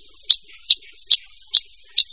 to be able to do this.